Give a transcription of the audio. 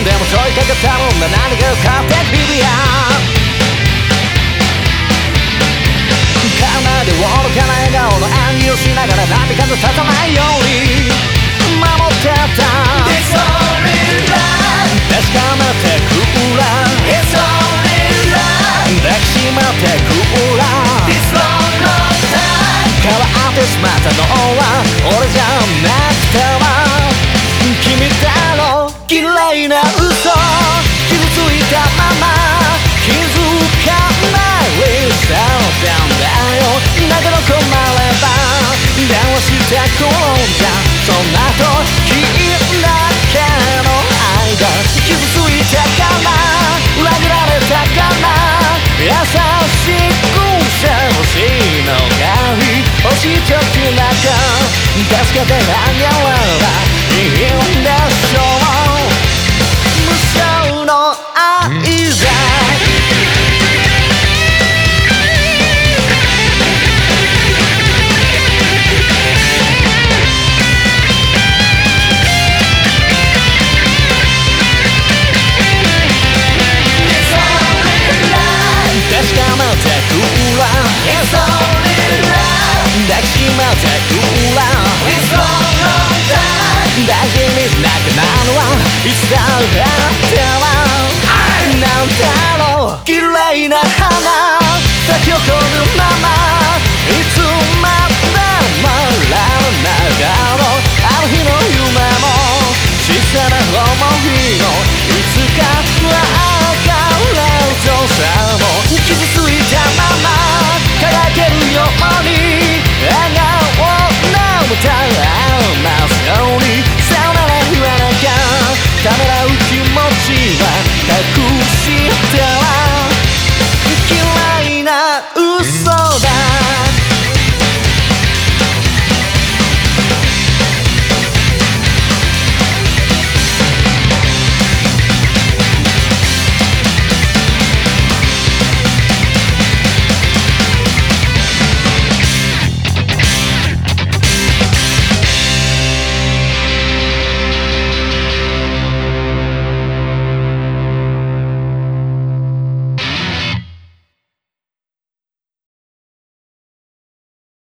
いかけたもんな何が勝手ビビアかなり愚かな笑顔の演技をしながら波風立たないように守ってた確かめてくら抱きしめてくら変わってしまったのは俺じゃなくては話して転んじゃそんな時だけの間傷ついたかな。裏切られたかな。優しくしてほしいのがいい落ちちゃってな。か助けてあげればいいんでしょう。